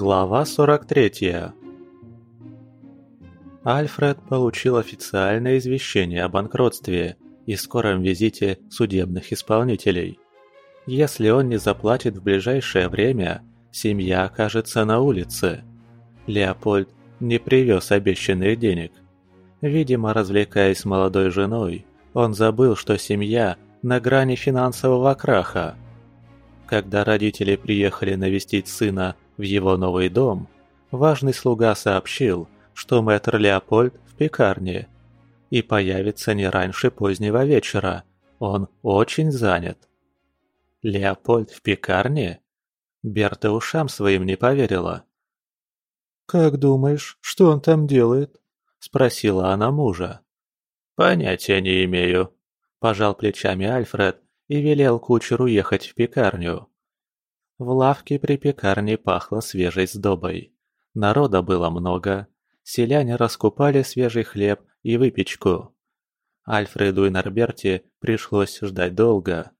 Глава 43 Альфред получил официальное извещение о банкротстве и скором визите судебных исполнителей. Если он не заплатит в ближайшее время, семья окажется на улице. Леопольд не привез обещанных денег. Видимо, развлекаясь с молодой женой, он забыл, что семья на грани финансового краха. Когда родители приехали навестить сына в его новый дом, важный слуга сообщил, что мэтр Леопольд в пекарне и появится не раньше позднего вечера. Он очень занят. Леопольд в пекарне? Берта ушам своим не поверила. «Как думаешь, что он там делает?» – спросила она мужа. «Понятия не имею», – пожал плечами Альфред и велел кучеру ехать в пекарню. В лавке при пекарне пахло свежей сдобой. Народа было много. Селяне раскупали свежий хлеб и выпечку. Альфреду и Норберте пришлось ждать долго.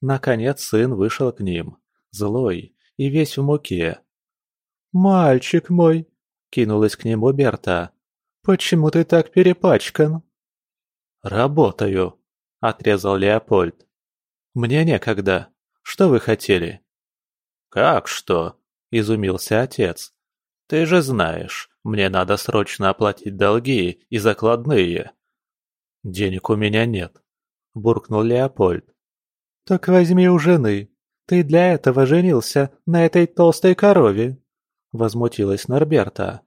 Наконец сын вышел к ним, злой и весь в муке. «Мальчик мой!» Кинулась к нему Берта. «Почему ты так перепачкан?» «Работаю», — отрезал Леопольд. «Мне некогда. Что вы хотели?» «Как что?» — изумился отец. «Ты же знаешь, мне надо срочно оплатить долги и закладные». «Денег у меня нет», — буркнул Леопольд. «Так возьми у жены. Ты для этого женился на этой толстой корове», – возмутилась Норберта.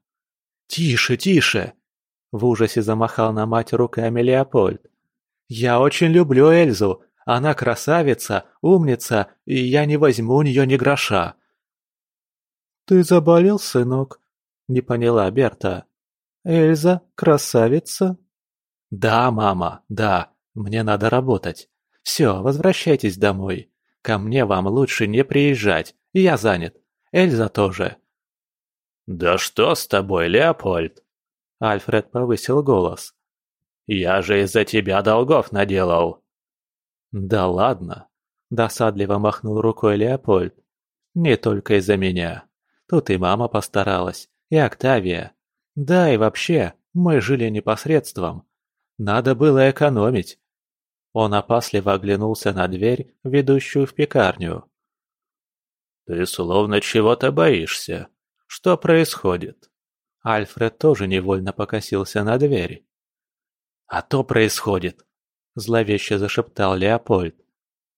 «Тише, тише!» – в ужасе замахал на мать руками Леопольд. «Я очень люблю Эльзу. Она красавица, умница, и я не возьму у нее ни гроша». «Ты заболел, сынок?» – не поняла Берта. «Эльза красавица?» «Да, мама, да, мне надо работать. Все, возвращайтесь домой. Ко мне вам лучше не приезжать, я занят. Эльза тоже». «Да что с тобой, Леопольд?» Альфред повысил голос. «Я же из-за тебя долгов наделал». «Да ладно», – досадливо махнул рукой Леопольд. «Не только из-за меня. Тут и мама постаралась, и Октавия. Да и вообще, мы жили непосредством. Надо было экономить». Он опасливо оглянулся на дверь, ведущую в пекарню. «Ты словно чего-то боишься», что происходит?» Альфред тоже невольно покосился на дверь. «А то происходит!» – зловеще зашептал Леопольд.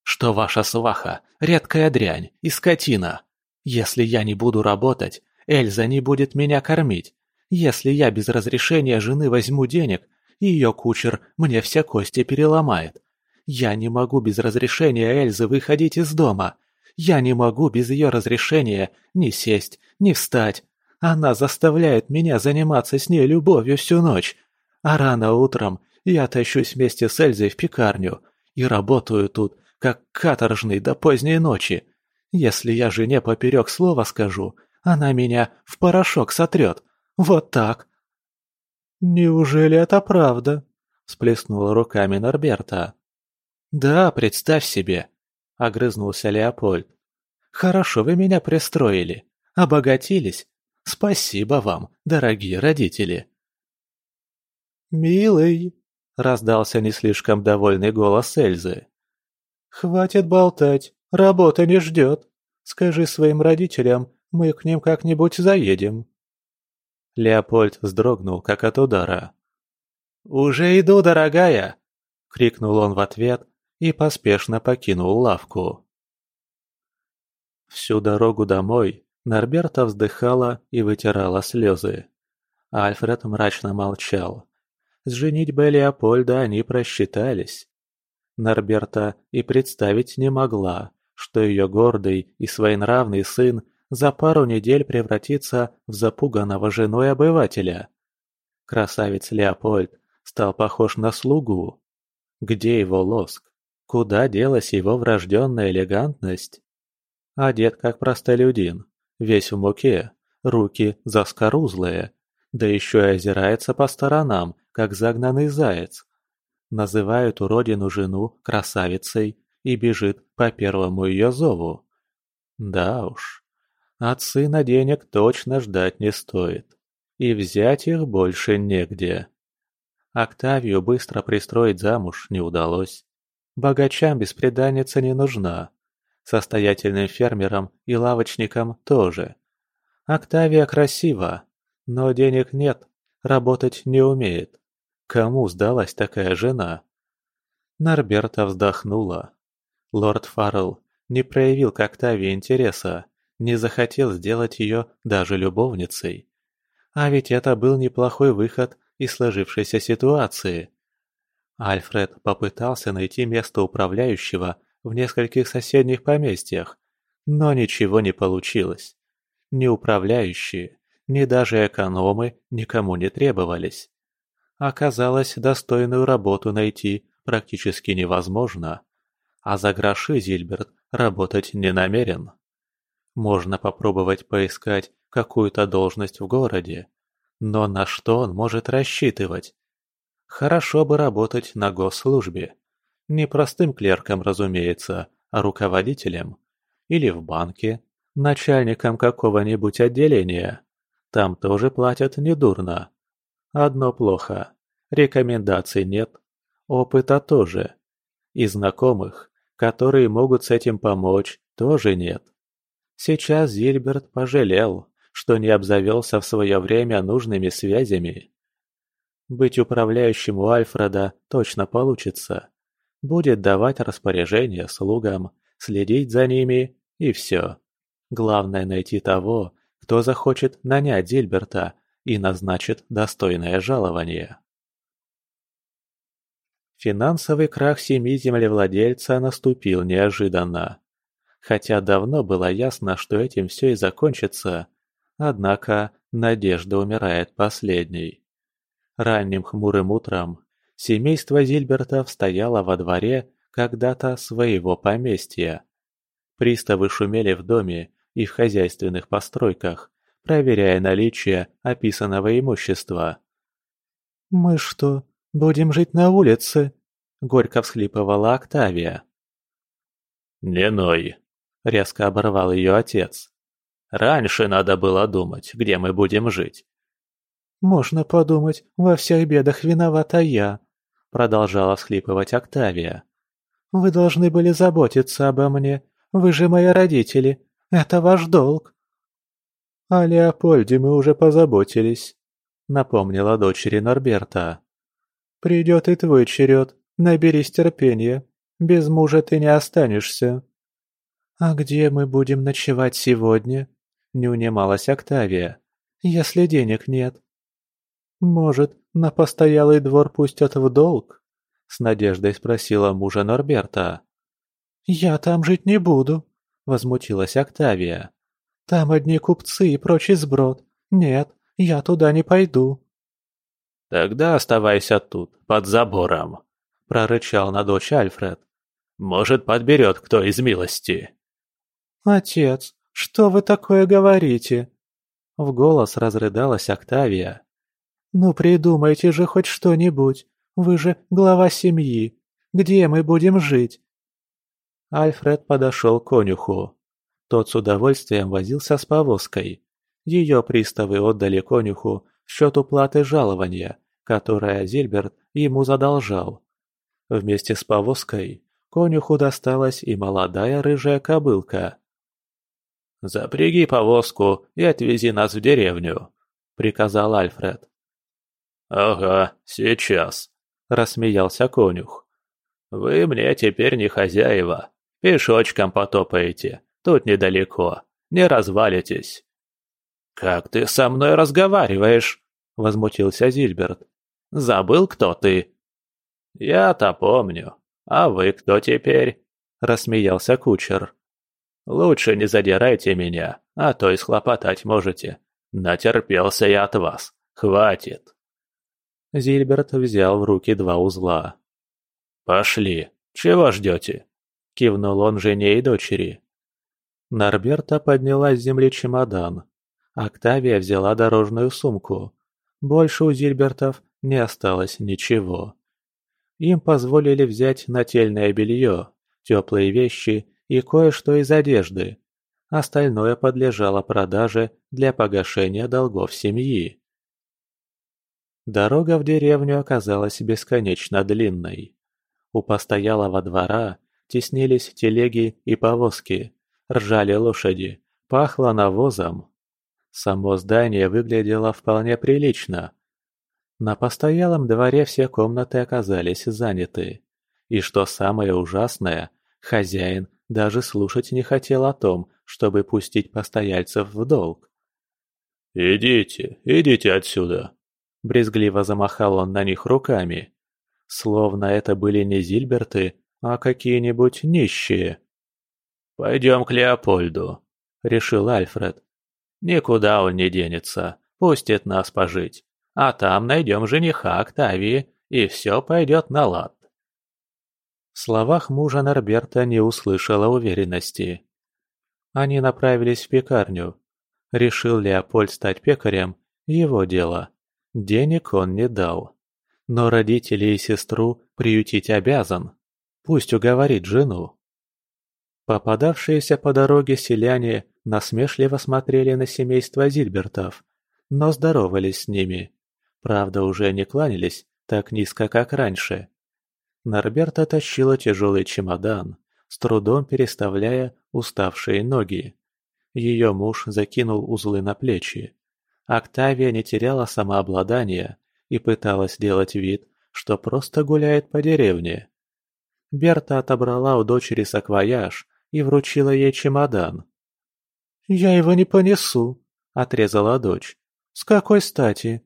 «Что ваша сваха – редкая дрянь и скотина. Если я не буду работать, Эльза не будет меня кормить. Если я без разрешения жены возьму денег, ее кучер мне все кости переломает. Я не могу без разрешения Эльзы выходить из дома. Я не могу без ее разрешения ни сесть, ни встать. Она заставляет меня заниматься с ней любовью всю ночь. А рано утром я тащусь вместе с Эльзой в пекарню и работаю тут, как каторжный до поздней ночи. Если я жене поперек слова скажу, она меня в порошок сотрет. Вот так. «Неужели это правда?» – сплеснула руками Норберта. «Да, представь себе», — огрызнулся Леопольд. «Хорошо вы меня пристроили. Обогатились. Спасибо вам, дорогие родители». «Милый», — раздался не слишком довольный голос Эльзы. «Хватит болтать, работа не ждет. Скажи своим родителям, мы к ним как-нибудь заедем». Леопольд вздрогнул, как от удара. «Уже иду, дорогая!» — крикнул он в ответ и поспешно покинул лавку. Всю дорогу домой Норберта вздыхала и вытирала слезы. Альфред мрачно молчал. С женитьбой Леопольда они просчитались. Норберта и представить не могла, что ее гордый и своенравный сын за пару недель превратится в запуганного женой обывателя. Красавец Леопольд стал похож на слугу. Где его лоск? Куда делась его врожденная элегантность? Одет как простолюдин, весь в муке, руки заскорузлые, да еще и озирается по сторонам, как загнанный заяц. Называют уродину жену красавицей и бежит по первому ее зову. Да уж, От сына денег точно ждать не стоит. И взять их больше негде. Октавию быстро пристроить замуж не удалось. Богачам беспреданница не нужна. Состоятельным фермерам и лавочникам тоже. Октавия красива, но денег нет, работать не умеет. Кому сдалась такая жена? Норберта вздохнула. Лорд Фаррелл не проявил к Октавии интереса, не захотел сделать ее даже любовницей. А ведь это был неплохой выход из сложившейся ситуации. Альфред попытался найти место управляющего в нескольких соседних поместьях, но ничего не получилось. Ни управляющие, ни даже экономы никому не требовались. Оказалось, достойную работу найти практически невозможно, а за гроши Зильберт работать не намерен. Можно попробовать поискать какую-то должность в городе, но на что он может рассчитывать? Хорошо бы работать на госслужбе. Не простым клерком, разумеется, а руководителем. Или в банке, начальником какого-нибудь отделения. Там тоже платят недурно. Одно плохо. Рекомендаций нет. Опыта тоже. И знакомых, которые могут с этим помочь, тоже нет. Сейчас Зильберт пожалел, что не обзавелся в свое время нужными связями. Быть управляющим у Альфреда точно получится. Будет давать распоряжения слугам, следить за ними и все. Главное найти того, кто захочет нанять Зильберта и назначит достойное жалование. Финансовый крах семьи землевладельца наступил неожиданно. Хотя давно было ясно, что этим все и закончится, однако надежда умирает последней. Ранним хмурым утром семейство Зильбертов стояло во дворе когда-то своего поместья. Приставы шумели в доме и в хозяйственных постройках, проверяя наличие описанного имущества. «Мы что, будем жить на улице?» — горько всхлипывала Октавия. «Не ной!» — резко оборвал ее отец. «Раньше надо было думать, где мы будем жить». «Можно подумать, во всех бедах виновата я», — продолжала всхлипывать Октавия. «Вы должны были заботиться обо мне. Вы же мои родители. Это ваш долг». «О Леопольде мы уже позаботились», — напомнила дочери Норберта. «Придет и твой черед. Наберись терпения. Без мужа ты не останешься». «А где мы будем ночевать сегодня?» — не унималась Октавия. «Если денег нет». «Может, на постоялый двор пустят в долг?» — с надеждой спросила мужа Норберта. «Я там жить не буду», — возмутилась Октавия. «Там одни купцы и прочий сброд. Нет, я туда не пойду». «Тогда оставайся тут, под забором», — прорычал на дочь Альфред. «Может, подберет кто из милости». «Отец, что вы такое говорите?» В голос разрыдалась Октавия. «Ну придумайте же хоть что-нибудь. Вы же глава семьи. Где мы будем жить?» Альфред подошел к конюху. Тот с удовольствием возился с повозкой. Ее приставы отдали конюху в счет уплаты жалования, которое Зильберт ему задолжал. Вместе с повозкой конюху досталась и молодая рыжая кобылка. «Запряги повозку и отвези нас в деревню», — приказал Альфред. «Ага, сейчас», — рассмеялся конюх. «Вы мне теперь не хозяева. Пешочком потопаете. Тут недалеко. Не развалитесь». «Как ты со мной разговариваешь?» — возмутился Зильберт. «Забыл, кто ты?» «Я-то помню. А вы кто теперь?» — рассмеялся кучер. «Лучше не задирайте меня, а то и схлопотать можете. Натерпелся я от вас. Хватит!» Зильберт взял в руки два узла. «Пошли. Чего ждете?» — кивнул он жене и дочери. Норберта подняла с земли чемодан. Октавия взяла дорожную сумку. Больше у Зильбертов не осталось ничего. Им позволили взять нательное белье, теплые вещи и кое-что из одежды. остальное подлежало продаже для погашения долгов семьи. Дорога в деревню оказалась бесконечно длинной. У постоялого двора теснились телеги и повозки, ржали лошади, пахло навозом. Само здание выглядело вполне прилично. На постоялом дворе все комнаты оказались заняты. И что самое ужасное, хозяин даже слушать не хотел о том, чтобы пустить постояльцев в долг. «Идите, идите отсюда!» Брезгливо замахал он на них руками. Словно это были не Зильберты, а какие-нибудь нищие. «Пойдем к Леопольду», — решил Альфред. «Никуда он не денется, пустит нас пожить. А там найдем жениха Октавии, и все пойдет на лад». В словах мужа Норберта не услышала уверенности. Они направились в пекарню. Решил Леопольд стать пекарем – его дело. Денег он не дал. Но родителей и сестру приютить обязан. Пусть уговорит жену. Попадавшиеся по дороге селяне насмешливо смотрели на семейство Зильбертов, но здоровались с ними. Правда, уже не кланялись так низко, как раньше. Норберта тащила тяжелый чемодан, с трудом переставляя уставшие ноги. Ее муж закинул узлы на плечи. Октавия не теряла самообладания и пыталась сделать вид, что просто гуляет по деревне. Берта отобрала у дочери саквояж и вручила ей чемодан. «Я его не понесу», — отрезала дочь. «С какой стати?»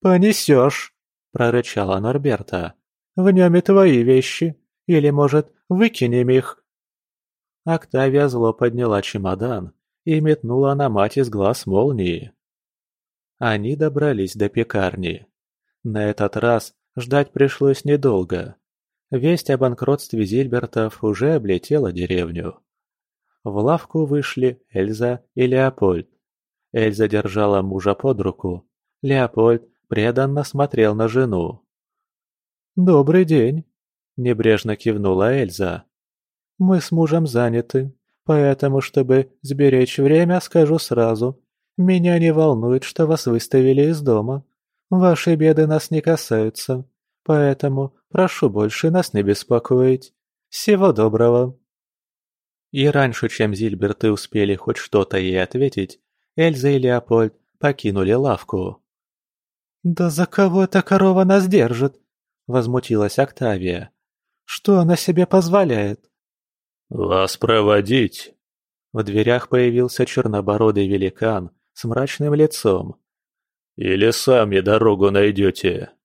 «Понесешь», — прорычала Норберта. «В нем и твои вещи. Или, может, выкинем их?» Октавия зло подняла чемодан и метнула на мать из глаз молнии. Они добрались до пекарни. На этот раз ждать пришлось недолго. Весть о банкротстве Зильбертов уже облетела деревню. В лавку вышли Эльза и Леопольд. Эльза держала мужа под руку. Леопольд преданно смотрел на жену. «Добрый день», – небрежно кивнула Эльза. «Мы с мужем заняты, поэтому, чтобы сберечь время, скажу сразу. Меня не волнует, что вас выставили из дома. Ваши беды нас не касаются, поэтому прошу больше нас не беспокоить. Всего доброго!» И раньше, чем Зильберты успели хоть что-то ей ответить, Эльза и Леопольд покинули лавку. «Да за кого эта корова нас держит?» – возмутилась Октавия. «Что она себе позволяет?» «Вас проводить?» В дверях появился чернобородый великан с мрачным лицом. «Или сами дорогу найдете?»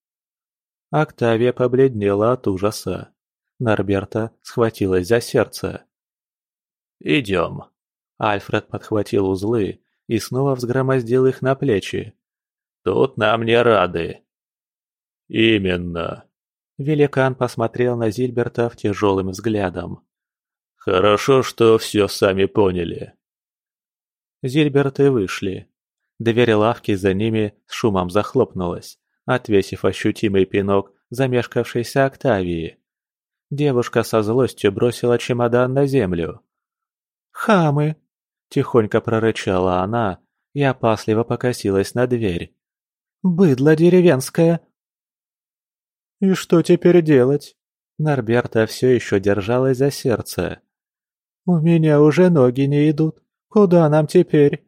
Октавия побледнела от ужаса. Норберта схватилась за сердце. «Идем». Альфред подхватил узлы и снова взгромоздил их на плечи. «Тут нам не рады». «Именно». Великан посмотрел на Зильберта тяжелым взглядом. «Хорошо, что все сами поняли». Зильберты вышли. Дверь лавки за ними с шумом захлопнулась, отвесив ощутимый пинок замешкавшейся Октавии. Девушка со злостью бросила чемодан на землю. «Хамы!» – тихонько прорычала она и опасливо покосилась на дверь. «Быдло деревенское!» «И что теперь делать?» Норберта все еще держалась за сердце. «У меня уже ноги не идут. Куда нам теперь?»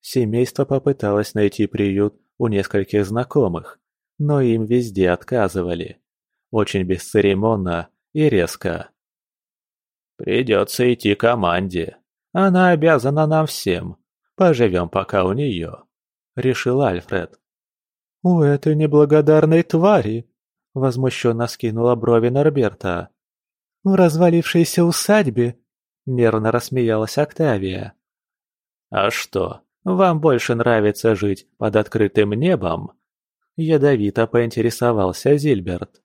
Семейство попыталось найти приют у нескольких знакомых, но им везде отказывали. Очень бесцеремонно и резко. «Придется идти команде. Она обязана нам всем. Поживем пока у нее», — решил Альфред. «У этой неблагодарной твари!» — возмущенно скинула брови Норберта. «В развалившейся усадьбе!» — нервно рассмеялась Октавия. «А что, вам больше нравится жить под открытым небом?» Ядовито поинтересовался Зильберт.